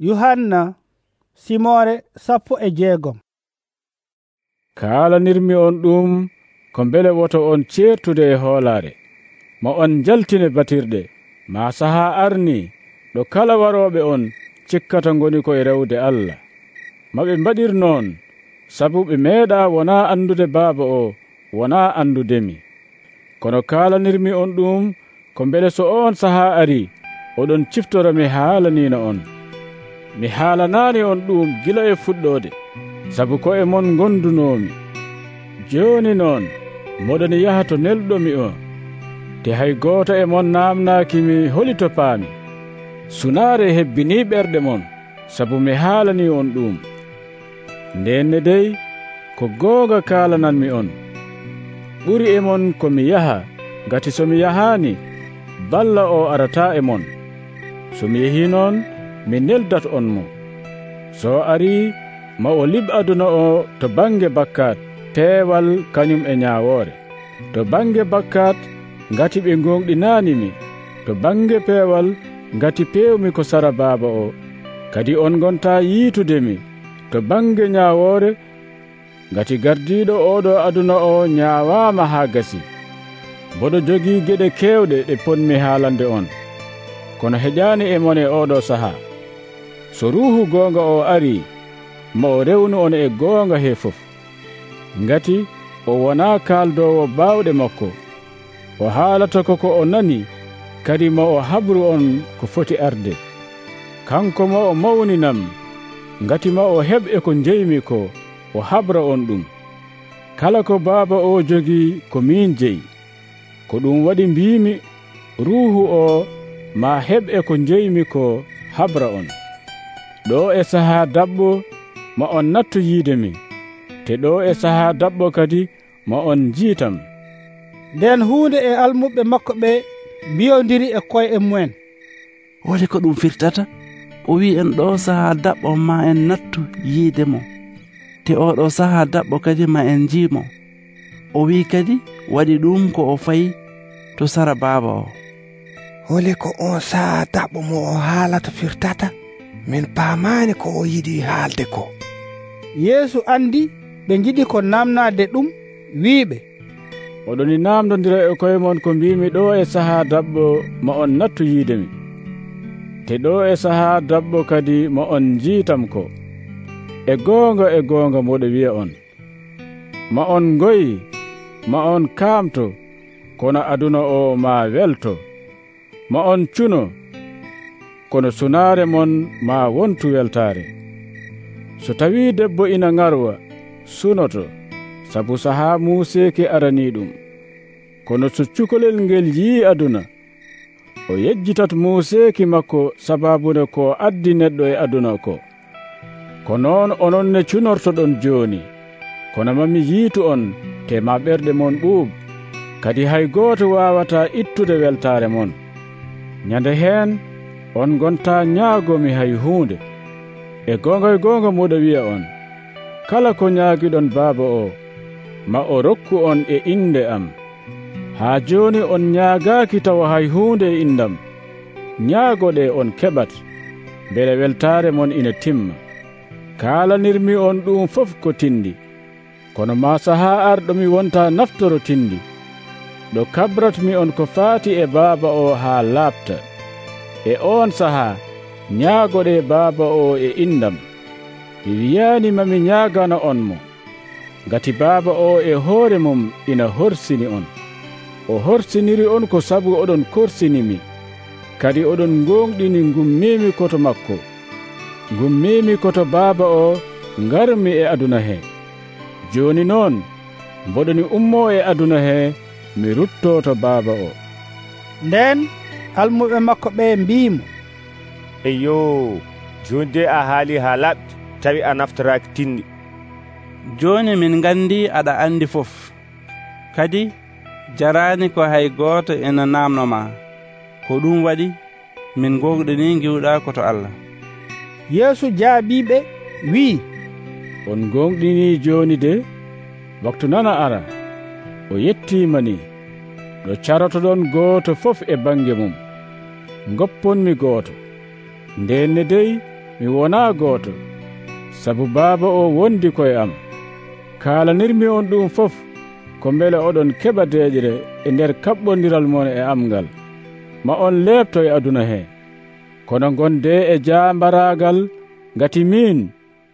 yuhanna simore sappo e jeegom. Kaalanirmi on ɗum ko mbele woto on ceertude e hoolaare. Mo on jaltine batirɗe. Ma saha arni ɗo kala warooɓe on cikkata ngoni koye rewde allah. Maɓe mbaɗir noon sabu ɓe meeɗa wona anndude baaba o wona anndudemi kono kaalanirmi on ɗum ko mbele so on saha ari oɗon ciftoromi haalanino on. mi haalanani on ɗum gila e fuɗɗode sabu ko e mon gondunomi joni noon moɗoni yaha to nelɗomi o. Te hay goto e mon namnaki mi paami. Sunaare hebbini ɓerɗe mon sabu mi haalani on ɗum. Ndenne dey ko goonga kaalananmi on. Ɓuri e mon komi yaha ngati somi yahani balla o arata e mon. Somi yehi noon mi neldat on mo so ari ma o lib aduna o to bange bakkat peewal kañum e ñaawoore to bange bakkat ngati ɓe gonɗinanimi to bange peewal ngati peewmi ko sara baaba o. Kadi on gonta yiitudemi to bange ñaawoore ngati gardiɗo oɗo aduna o ñaawama haa gasi. Mboɗo jogii geɗe keewɗe ɗe ponmi haalande on. Kono heƴani e mon e oɗo sahaa. so ruhu goonga o ari ma o rewnu on e goonga he fof. Ngati o wona kaaldowo baawɗe makko o haalata koko o nani kadi ma o habru on ko foti arde. Kanko ma o mawninam ngati ma o heɓ e ko njeymi ko o habra on ɗum. Kala ko baaba o jogii ko min jeyi ko ɗum waɗi mbimi ruuhu o ma heɓ e ko njeymi ko habra on. ɗo e saha dabbo ma on nattu yiide min te ɗo e saha dabbo kadi ma on jiitam nden huunde e almuɓe makko ɓe mbiyodiri e koye e mumen. Woni ko ɗum firtata? O wi en ɗo saha daɓɓo ma en nattu yiide mo. Te oɗo saha daɓɓo kadi ma en jiimo o wi kadi waɗi ɗum ko o fayi to sara baaba o. Holi ko on saha daɓɓo mo o haalata firtata? min paamani ko o yiɗi haalde ko. Yeesu andi ɓe giɗi ko namnade ɗum wiiɓe. Oɗoni namdodira e koye mon ko mbimi ɗo e saaha dabɓo ma on nattu yiidemi te ɗo e saaha dabɓo kadi ma on jiitam ko. E goonga e goonga moɗo wiya on. Ma on goyi ma on kaamto kono aduna o ma welto. Ma on cuno kono sunaare mon ma wontu weltaare. So tawi debbo ina ŋarwa sunoto sabu sahaa muuseeki aranii ɗum. Kono so cukalel ngel yii aduna o yejjitat muuseeki makko sababude ko addi neɗɗo e aduna ko. Ko noon onon ne cunortoɗon jooni. Kono mami yiitu on te ma ɓerɗe mon ɓuuɓ kadi hay gooto waawata ittude weltaare mon. Ñande heen on gonta ñaagomi hay huunde. E gonga e gonga moɗo wiya on kala ko ñaagiɗon baaba o ma o rokku on e innde am. Haa jooni on ñaagaaki tawa hay huunde e inndam ñaagoɗe on keɓat mbele weltaare mon ina timma. Kaalanirmi on ɗum fof ko tindi kono ma sahaa arɗo mi wonta naftoro tindi ɗo kabratmi on ko faati e baaba o haa laaɓta e on sahaa ñaagoɗe baaba o e indam. Mi wiyani mami ñaagana on mo. Ngati baaba o e hoore mum ina horsini on. O horsiniri on ko sabu oɗon korsinimi kadi oɗon gonɗini gummimi koto makko. Gummimi koto baaba o ngarmi e aduna he. Joni noon mboɗoni ummo e aduna he mi rutto to baaba o. Nden almuɓe makko ɓe mbimo eyo joni de a haali ha laɓɓi tawi a naftoraki tinni joni min gandi aɗa andi fof. Kadi jarani ko hay goto ena namnoma ko ɗum waɗi min gogɗini giwɗa koto allah. Yeesu jaabiɓe wi'i on gonɗini joni de waktu nana ara o yettima ni ɗo carotoɗon goto fof e bange mum. gopponmi gooto. Ndenne dey mi wonaa gooto. Sabu baaba o wondi koye am. Kaalanirmi on ɗum fof ko mbele oɗon keɓa deeƴre e nder kaɓɓondiral mon e am ngal. Ma on leepto e aduna hee kono gonde e jaambaragal ngati min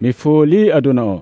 mi fooli aduna o.